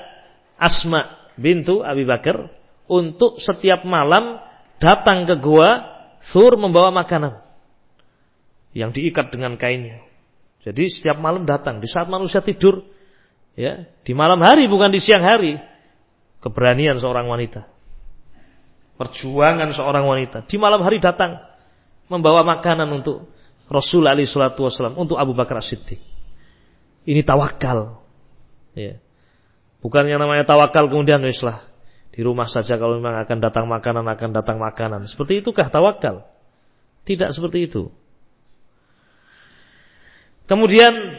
Asma bintu Abi Bakar untuk setiap malam datang ke gua Sur membawa makanan yang diikat dengan kainnya. Jadi setiap malam datang di saat manusia tidur, ya di malam hari bukan di siang hari. Keberanian seorang wanita, perjuangan seorang wanita di malam hari datang membawa makanan untuk Rasul Ali Shallallahu Wasallam untuk Abu Bakar Siddiq. Ini tawakal, ya. Bukan yang namanya tawakal kemudian weslah di rumah saja kalau memang akan datang makanan akan datang makanan. Seperti itukah tawakal? Tidak seperti itu. Kemudian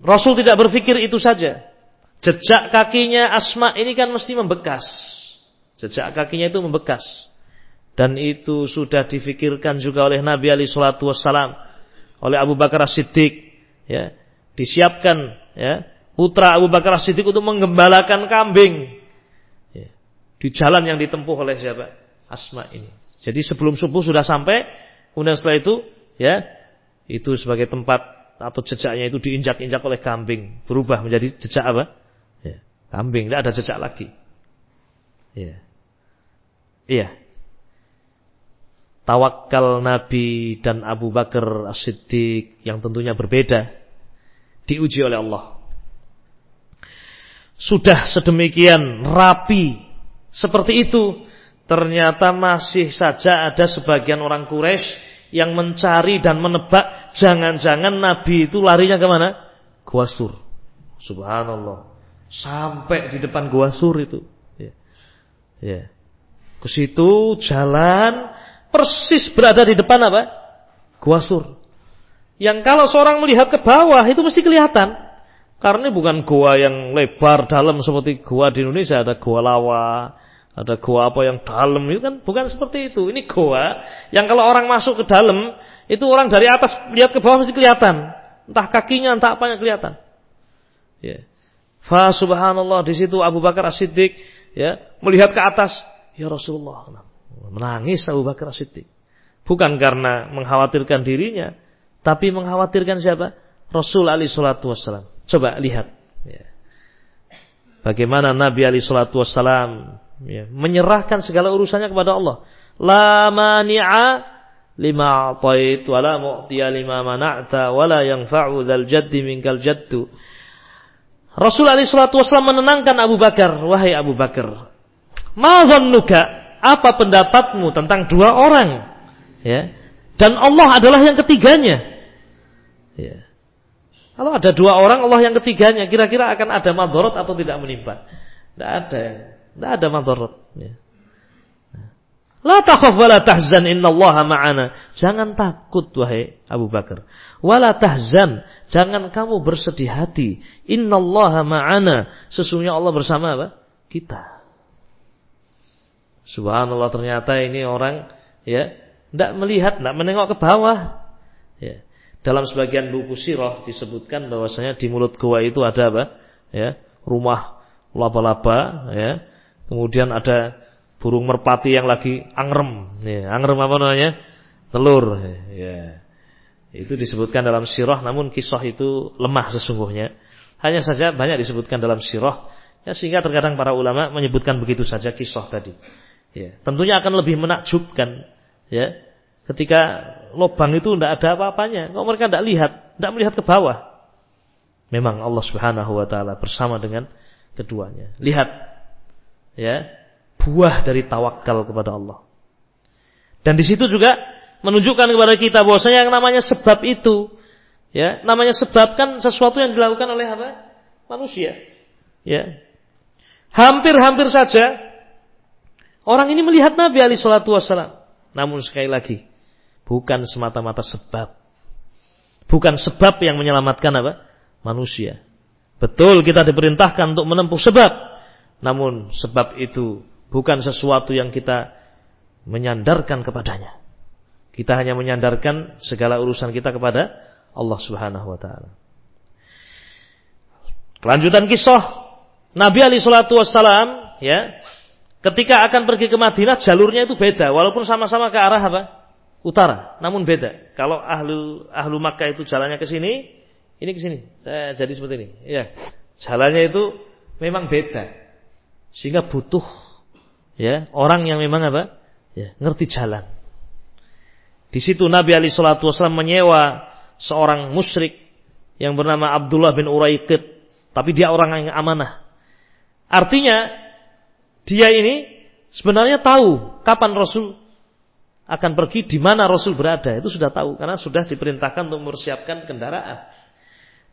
Rasul tidak berpikir itu saja. Jejak kakinya Asma ini kan mesti membekas. Jejak kakinya itu membekas. Dan itu sudah difikirkan juga oleh Nabi Ali Shallallahu Wasallam, oleh Abu Bakar Siddiq, ya, disiapkan, ya, putra Abu Bakar Siddiq untuk menggembalakan kambing, ya, di jalan yang ditempuh oleh siapa? Asma ini. Jadi sebelum subuh sudah sampai, kemudian setelah itu, ya, itu sebagai tempat atau jejaknya itu diinjak-injak oleh kambing, berubah menjadi jejak apa? Ya, kambing, tidak ada jejak lagi. Iya. Iya. Tawakal Nabi dan Abu Bakar As-Siddiq yang tentunya berbeda diuji oleh Allah. Sudah sedemikian rapi seperti itu, ternyata masih saja ada sebagian orang Quraisy yang mencari dan menebak jangan-jangan Nabi itu larinya ke mana? Gua Sur. Subhanallah. Sampai di depan Gua Sur itu. Ya. ya. Ke situ jalan persis berada di depan apa? Gua Sur. Yang kalau seorang melihat ke bawah itu mesti kelihatan. Karena bukan gua yang lebar dalam seperti gua di Indonesia ada gua lawa, ada goa apa yang dalam itu kan bukan seperti itu. Ini goa yang kalau orang masuk ke dalam itu orang dari atas lihat ke bawah mesti kelihatan. Entah kakinya, entah apanya kelihatan. Ya. Fa subhanallah di situ Abu Bakar As-Siddiq ya, melihat ke atas, ya Rasulullah. Menangis Abu Bakar As-Siddiq. Bukan karena mengkhawatirkan dirinya, tapi mengkhawatirkan siapa? Rasul Ali Shallallahu Wasallam. Coba lihat. Ya. Bagaimana Nabi Ali Shallallahu Wasallam ya, menyerahkan segala urusannya kepada Allah. La mani'a lima a'tait wa la mu'tiya lima mana'ta wa la yanfa'u dzal jaddi minkal jaddu. Rasul alaihi salatu wasallam menenangkan Abu Bakar, wahai Abu Bakar. Ma dhannuka? Apa pendapatmu tentang dua orang? Ya. Dan Allah adalah yang ketiganya. Ya. Kalau ada dua orang, Allah yang ketiganya, kira-kira akan ada madorot atau tidak menimpa? Tidak ada. Tidak ada madarat. Ya. La takhaf wa la tahzan innallaha ma'ana. Jangan takut wahai Abu Bakar. Wa la tahzan, jangan kamu bersedih hati. Innallaha ma'ana. Sesungguhnya Allah bersama apa? Kita. Subhanallah ternyata ini orang ya tidak melihat, tidak menengok ke bawah. Ya. Dalam sebagian buku sirah disebutkan bahwasanya di mulut gua itu ada apa? Ya, rumah laba-laba ya Kemudian ada burung merpati yang lagi angrem. Ya, angrem apa namanya? Telur. Ya. Itu disebutkan dalam sirah namun kisah itu lemah sesungguhnya. Hanya saja banyak disebutkan dalam sirah. Ya, sehingga terkadang para ulama menyebutkan begitu saja kisah tadi. Ya, tentunya akan lebih menakjubkan ya ketika lubang itu tidak ada apa-apanya. Kok mereka tidak lihat, tidak melihat ke bawah. Memang Allah Subhanahu wa taala bersama dengan keduanya. Lihat ya buah dari tawakal kepada Allah. Dan di situ juga menunjukkan kepada kita bahwasanya yang namanya sebab itu ya, namanya sebab kan sesuatu yang dilakukan oleh apa? manusia. Ya. Hampir-hampir saja orang ini melihat Nabi Ali Shallallahu Wasallam. Namun sekali lagi bukan semata-mata sebab. Bukan sebab yang menyelamatkan apa? manusia. Betul kita diperintahkan untuk menempuh sebab, namun sebab itu bukan sesuatu yang kita menyandarkan kepadanya. Kita hanya menyandarkan segala urusan kita kepada Allah Subhanahu wa taala. Kelanjutan kisah Nabi Ali Shallallahu Wasallam ya ketika akan pergi ke Madinah jalurnya itu beda. Walaupun sama-sama ke arah apa? Utara. Namun beda. Kalau ahlu ahlu Makkah itu jalannya ke sini ini ke sini. Saya jadi seperti ini. Ya jalannya itu memang beda. Sehingga butuh Ya, orang yang memang apa? Ya, ngerti jalan. Di situ Nabi Ali Shallallahu Wasallam menyewa seorang musyrik yang bernama Abdullah bin Uraiqid, tapi dia orang yang amanah. Artinya dia ini sebenarnya tahu kapan Rasul akan pergi, di mana Rasul berada. Itu sudah tahu karena sudah diperintahkan untuk mempersiapkan kendaraan.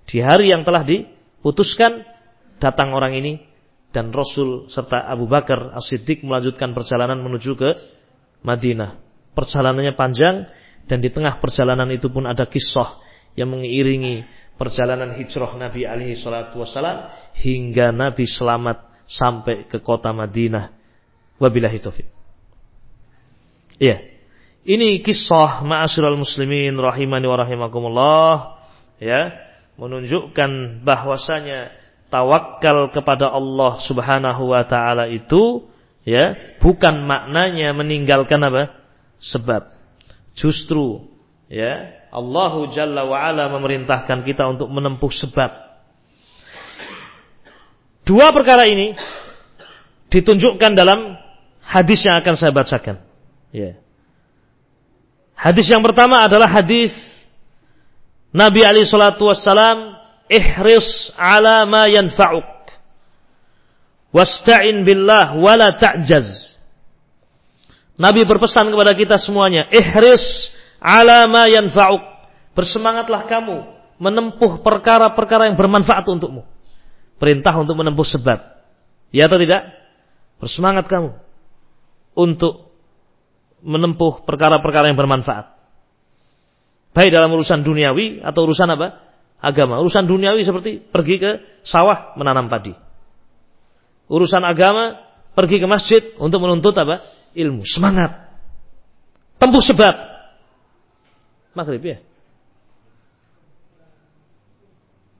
Di hari yang telah diputuskan datang orang ini dan Rasul serta Abu Bakar As-Siddiq melanjutkan perjalanan menuju ke Madinah. Perjalanannya panjang dan di tengah perjalanan itu pun ada kisah yang mengiringi perjalanan hijrah Nabi alaihi salatu wasalam hingga Nabi selamat sampai ke kota Madinah. Wabillahi taufik. Iya. Ini kisah ma'asyiral muslimin rahimani wa rahimakumullah ya menunjukkan bahwasanya tawakal kepada Allah Subhanahu wa taala itu ya bukan maknanya meninggalkan apa? sebab. Justru ya Allahu Jalla wa ala memerintahkan kita untuk menempuh sebab. Dua perkara ini ditunjukkan dalam hadis yang akan saya bacakan. Ya. Hadis yang pertama adalah hadis Nabi Ali Shallallahu Wasallam ihris ala ma yanfa'uk wasta'in billah wala ta'jaz Nabi berpesan kepada kita semuanya ihris ala ma yanfa'uk bersemangatlah kamu menempuh perkara-perkara yang bermanfaat untukmu perintah untuk menempuh sebab ya atau tidak bersemangat kamu untuk menempuh perkara-perkara yang bermanfaat baik dalam urusan duniawi atau urusan apa agama. Urusan duniawi seperti pergi ke sawah menanam padi. Urusan agama pergi ke masjid untuk menuntut apa? Ilmu. Semangat. Tempuh sebab. Maghrib ya.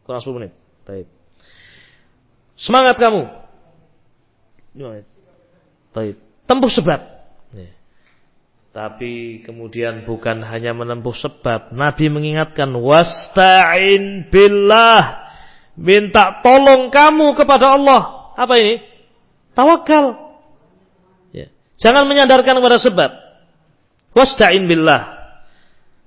Kurang 10 menit. Baik. Semangat kamu. 5 menit. Baik. Tempuh sebab. Tapi kemudian bukan hanya menempuh sebab. Nabi mengingatkan. Wasta'in billah. Minta tolong kamu kepada Allah. Apa ini? Tawakal. Ya. Jangan menyandarkan kepada sebab. Wasta'in billah.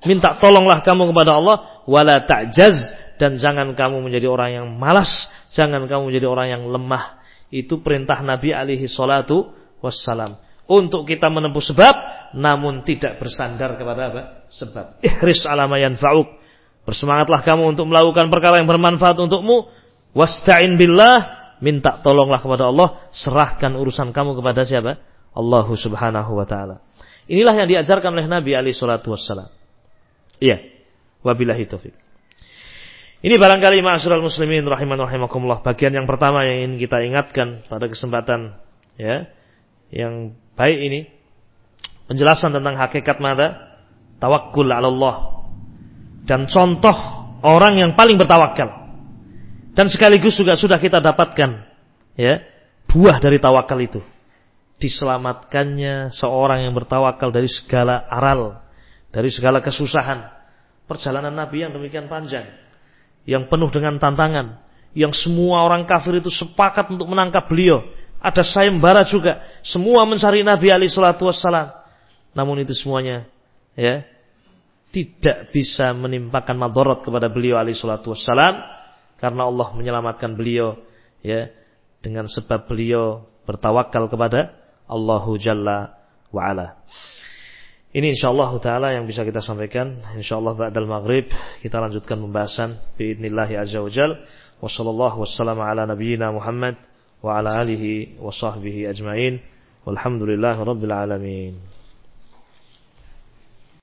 Minta tolonglah kamu kepada Allah. Wala ta'jaz. Dan jangan kamu menjadi orang yang malas. Jangan kamu menjadi orang yang lemah. Itu perintah Nabi alaihi salatu wassalam. Untuk kita menempuh sebab namun tidak bersandar kepada apa? Sebab. Ihris alama yanfa'uk. Bersemangatlah kamu untuk melakukan perkara yang bermanfaat untukmu. Wasta'in billah. Minta tolonglah kepada Allah. Serahkan urusan kamu kepada siapa? Allah subhanahu wa ta'ala. Inilah yang diajarkan oleh Nabi alaihi salatu wassalam. Iya. Wabillahi taufik. Ini barangkali ma'asyiral muslimin rahiman rahimakumullah. Bagian yang pertama yang ingin kita ingatkan pada kesempatan ya yang baik ini penjelasan tentang hakikat mata tawakul ala Allah dan contoh orang yang paling bertawakal. Dan sekaligus juga sudah kita dapatkan ya buah dari tawakal itu. Diselamatkannya seorang yang bertawakal dari segala aral dari segala kesusahan. Perjalanan Nabi yang demikian panjang yang penuh dengan tantangan yang semua orang kafir itu sepakat untuk menangkap beliau ada sayembara juga semua mencari Nabi alaihi salatu wassalam namun itu semuanya ya tidak bisa menimpakan madorot kepada beliau alaihi salatu wassalam karena Allah menyelamatkan beliau ya dengan sebab beliau bertawakal kepada Allahu Jalla wa ala. Ini insyaallah taala yang bisa kita sampaikan. Insyaallah ba'dal maghrib kita lanjutkan pembahasan biidznillah azza wajal. Wassallallahu wassalamu ala nabiyyina Muhammad wa ala alihi wa sahbihi ajmain. Walhamdulillahirabbil alamin.